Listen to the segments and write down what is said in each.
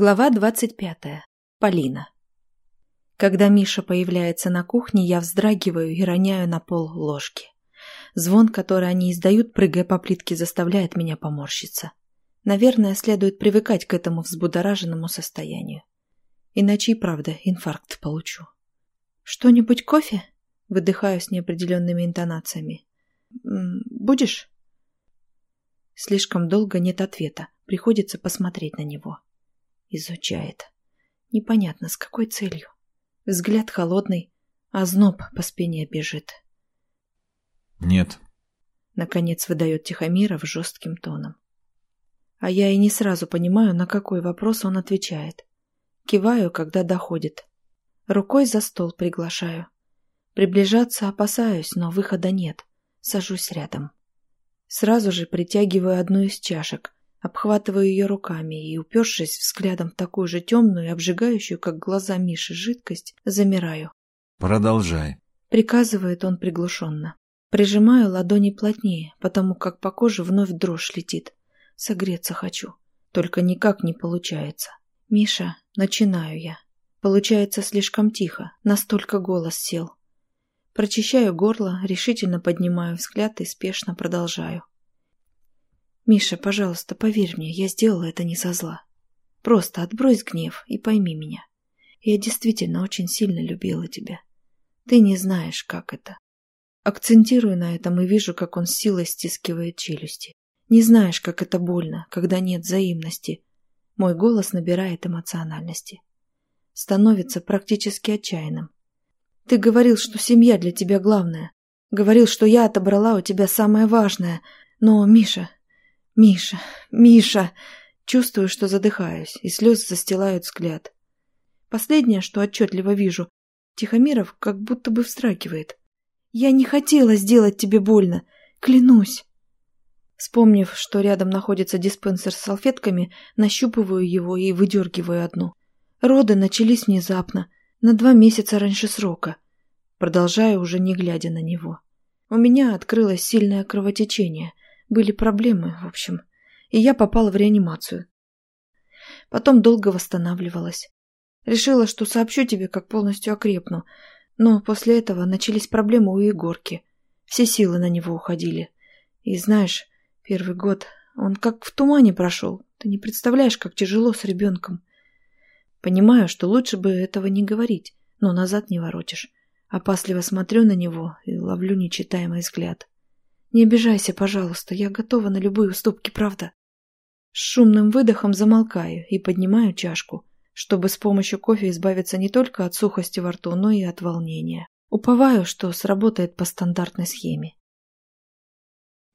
Глава двадцать пятая. Полина. Когда Миша появляется на кухне, я вздрагиваю и роняю на пол ложки. Звон, который они издают, прыгая по плитке, заставляет меня поморщиться. Наверное, следует привыкать к этому взбудораженному состоянию. Иначе и правда инфаркт получу. «Что-нибудь кофе?» — выдыхаю с неопределенными интонациями. «Будешь?» Слишком долго нет ответа. Приходится посмотреть на него. Изучает. Непонятно, с какой целью. Взгляд холодный, а зноб по спине бежит. «Нет», — наконец выдает Тихомиров жестким тоном. А я и не сразу понимаю, на какой вопрос он отвечает. Киваю, когда доходит. Рукой за стол приглашаю. Приближаться опасаюсь, но выхода нет. Сажусь рядом. Сразу же притягиваю одну из чашек, Обхватываю ее руками и, упершись взглядом в такую же темную и обжигающую, как глаза Миши, жидкость, замираю. «Продолжай», — приказывает он приглушенно. Прижимаю ладони плотнее, потому как по коже вновь дрожь летит. Согреться хочу. Только никак не получается. «Миша, начинаю я. Получается слишком тихо, настолько голос сел. Прочищаю горло, решительно поднимаю взгляд и спешно продолжаю. Миша, пожалуйста, поверь мне, я сделала это не со зла. Просто отбрось гнев и пойми меня. Я действительно очень сильно любила тебя. Ты не знаешь, как это. Акцентирую на этом и вижу, как он с силой стискивает челюсти. Не знаешь, как это больно, когда нет взаимности. Мой голос набирает эмоциональности. Становится практически отчаянным. Ты говорил, что семья для тебя главная. Говорил, что я отобрала у тебя самое важное. Но, Миша, «Миша! Миша!» Чувствую, что задыхаюсь, и слезы застилают взгляд. Последнее, что отчетливо вижу, Тихомиров как будто бы встракивает. «Я не хотела сделать тебе больно! Клянусь!» Вспомнив, что рядом находится диспенсер с салфетками, нащупываю его и выдергиваю одну. Роды начались внезапно, на два месяца раньше срока. Продолжаю, уже не глядя на него. У меня открылось сильное кровотечение. Были проблемы, в общем, и я попала в реанимацию. Потом долго восстанавливалась. Решила, что сообщу тебе, как полностью окрепну, но после этого начались проблемы у Егорки. Все силы на него уходили. И знаешь, первый год он как в тумане прошел. Ты не представляешь, как тяжело с ребенком. Понимаю, что лучше бы этого не говорить, но назад не воротишь. Опасливо смотрю на него и ловлю нечитаемый взгляд. Не обижайся, пожалуйста, я готова на любые уступки, правда. С шумным выдохом замолкаю и поднимаю чашку, чтобы с помощью кофе избавиться не только от сухости во рту, но и от волнения. Уповаю, что сработает по стандартной схеме.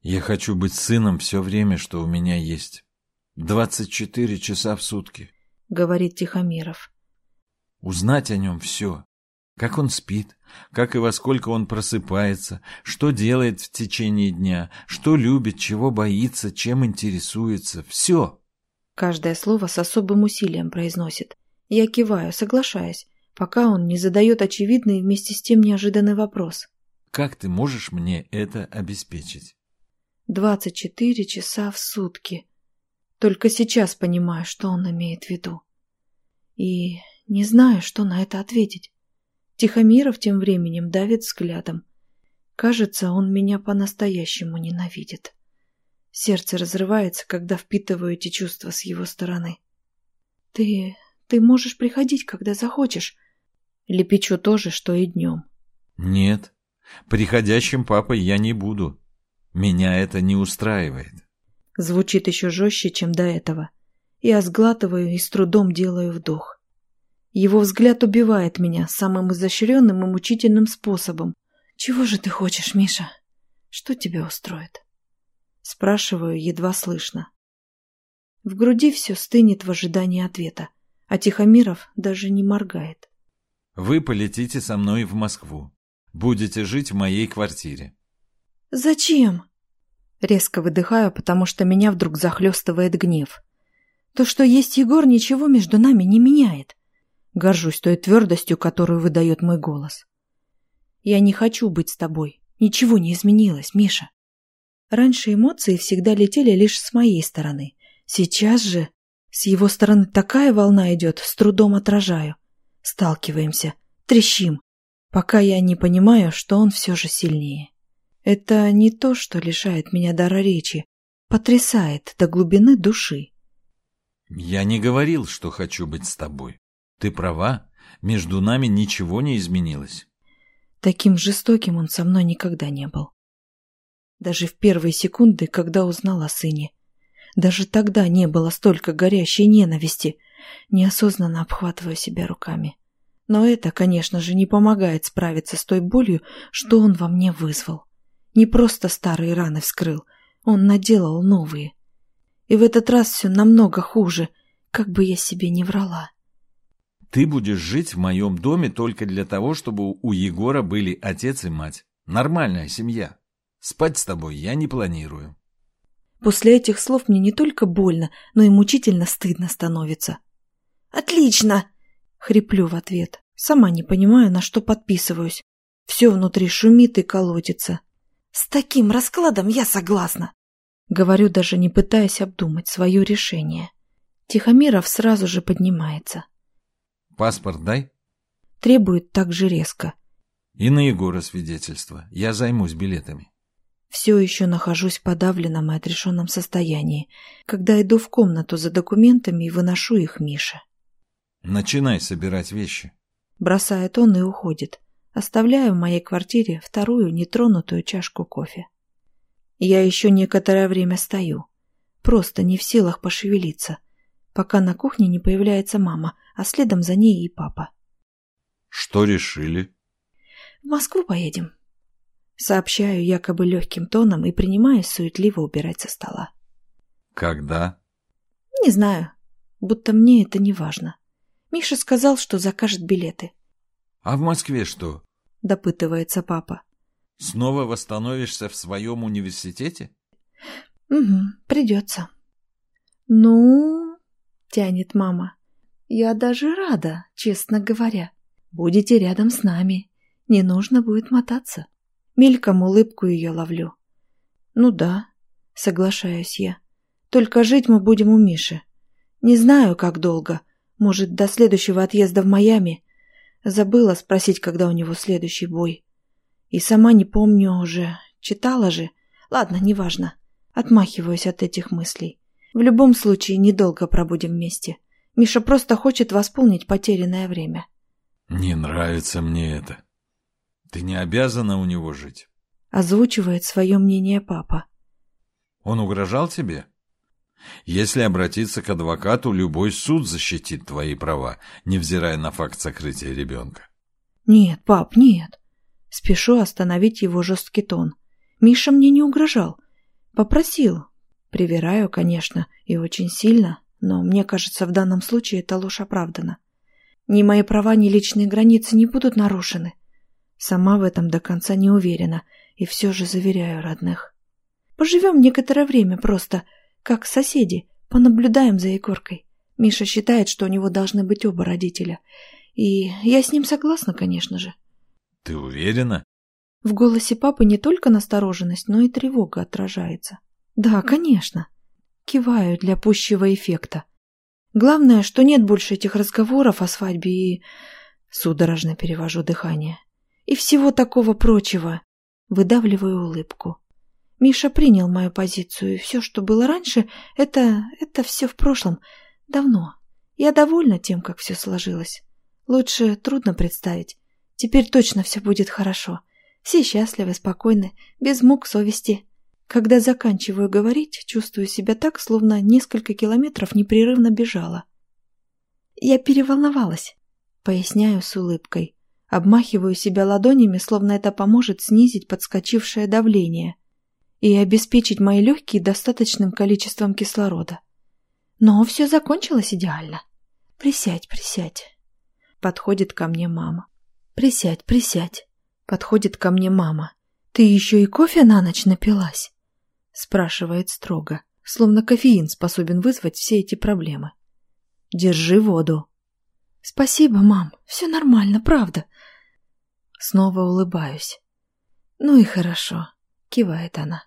Я хочу быть сыном все время, что у меня есть. Двадцать четыре часа в сутки, — говорит Тихомиров. Узнать о нем все. Как он спит, как и во сколько он просыпается, что делает в течение дня, что любит, чего боится, чем интересуется. Все. Каждое слово с особым усилием произносит. Я киваю, соглашаясь, пока он не задает очевидный и вместе с тем неожиданный вопрос. Как ты можешь мне это обеспечить? Двадцать четыре часа в сутки. Только сейчас понимаю, что он имеет в виду. И не знаю, что на это ответить. Тихомиров тем временем давит взглядом. Кажется, он меня по-настоящему ненавидит. Сердце разрывается, когда впитываю эти чувства с его стороны. «Ты... ты можешь приходить, когда захочешь». Лепечу тоже, что и днем. «Нет, приходящим папой я не буду. Меня это не устраивает». Звучит еще жестче, чем до этого. Я сглатываю и с трудом делаю вдох. Его взгляд убивает меня самым изощренным и мучительным способом. «Чего же ты хочешь, Миша? Что тебя устроит?» Спрашиваю едва слышно. В груди все стынет в ожидании ответа, а Тихомиров даже не моргает. «Вы полетите со мной в Москву. Будете жить в моей квартире». «Зачем?» Резко выдыхаю, потому что меня вдруг захлестывает гнев. То, что есть Егор, ничего между нами не меняет. Горжусь той твердостью, которую выдает мой голос. Я не хочу быть с тобой. Ничего не изменилось, Миша. Раньше эмоции всегда летели лишь с моей стороны. Сейчас же... С его стороны такая волна идет, с трудом отражаю. Сталкиваемся, трещим, пока я не понимаю, что он все же сильнее. Это не то, что лишает меня дара речи, потрясает до глубины души. Я не говорил, что хочу быть с тобой. Ты права, между нами ничего не изменилось. Таким жестоким он со мной никогда не был. Даже в первые секунды, когда узнал о сыне. Даже тогда не было столько горящей ненависти. Неосознанно обхватываю себя руками. Но это, конечно же, не помогает справиться с той болью, что он во мне вызвал. Не просто старые раны вскрыл, он наделал новые. И в этот раз все намного хуже, как бы я себе не врала. Ты будешь жить в моем доме только для того, чтобы у Егора были отец и мать. Нормальная семья. Спать с тобой я не планирую. После этих слов мне не только больно, но и мучительно стыдно становится. «Отлично!» — хриплю в ответ. Сама не понимаю, на что подписываюсь. Все внутри шумит и колотится. «С таким раскладом я согласна!» Говорю, даже не пытаясь обдумать свое решение. Тихомиров сразу же поднимается. «Паспорт дай?» Требует так же резко. «И на Егора свидетельство. Я займусь билетами». Все еще нахожусь в подавленном и отрешенном состоянии, когда иду в комнату за документами и выношу их Мише. «Начинай собирать вещи». Бросает он и уходит. Оставляю в моей квартире вторую нетронутую чашку кофе. Я еще некоторое время стою, просто не в силах пошевелиться, пока на кухне не появляется мама, а следом за ней и папа. «Что решили?» «В Москву поедем», Сообщаю якобы легким тоном и принимаюсь суетливо убирать со стола. «Когда?» «Не знаю. Будто мне это не важно. Миша сказал, что закажет билеты». «А в Москве что?» — допытывается папа. «Снова восстановишься в своем университете?» «Угу, придется». «Ну...» — тянет мама. «Я даже рада, честно говоря. Будете рядом с нами. Не нужно будет мотаться». Мельком улыбку ее ловлю. «Ну да», — соглашаюсь я. «Только жить мы будем у Миши. Не знаю, как долго. Может, до следующего отъезда в Майами. Забыла спросить, когда у него следующий бой. И сама не помню уже. Читала же. Ладно, неважно. Отмахиваюсь от этих мыслей. В любом случае, недолго пробудем вместе. Миша просто хочет восполнить потерянное время. «Не нравится мне это», ты не обязана у него жить. Озвучивает свое мнение папа. Он угрожал тебе? Если обратиться к адвокату, любой суд защитит твои права, невзирая на факт сокрытия ребенка. Нет, пап, нет. Спешу остановить его жесткий тон. Миша мне не угрожал. Попросил. Привираю, конечно, и очень сильно, но мне кажется, в данном случае эта ложь оправдана. Ни мои права, ни личные границы не будут нарушены. Сама в этом до конца не уверена и все же заверяю родных. Поживем некоторое время просто, как соседи, понаблюдаем за Егоркой. Миша считает, что у него должны быть оба родителя. И я с ним согласна, конечно же. Ты уверена? В голосе папы не только настороженность, но и тревога отражается. Да, конечно. Киваю для пущего эффекта. Главное, что нет больше этих разговоров о свадьбе и... Судорожно перевожу дыхание и всего такого прочего. Выдавливаю улыбку. Миша принял мою позицию, и все, что было раньше, это... это все в прошлом. Давно. Я довольна тем, как все сложилось. Лучше трудно представить. Теперь точно все будет хорошо. Все счастливы, спокойны, без мук совести. Когда заканчиваю говорить, чувствую себя так, словно несколько километров непрерывно бежала. Я переволновалась, поясняю с улыбкой. Обмахиваю себя ладонями, словно это поможет снизить подскочившее давление и обеспечить мои легкие достаточным количеством кислорода. Но все закончилось идеально. Присядь, присядь. Подходит ко мне мама. Присядь, присядь. Подходит ко мне мама. Ты еще и кофе на ночь напилась? Спрашивает строго, словно кофеин способен вызвать все эти проблемы. Держи воду. Спасибо, мам. Все нормально, правда. Снова улыбаюсь. «Ну и хорошо», — кивает она.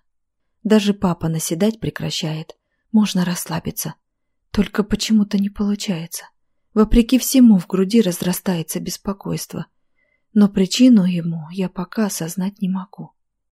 Даже папа наседать прекращает. Можно расслабиться. Только почему-то не получается. Вопреки всему в груди разрастается беспокойство. Но причину ему я пока осознать не могу.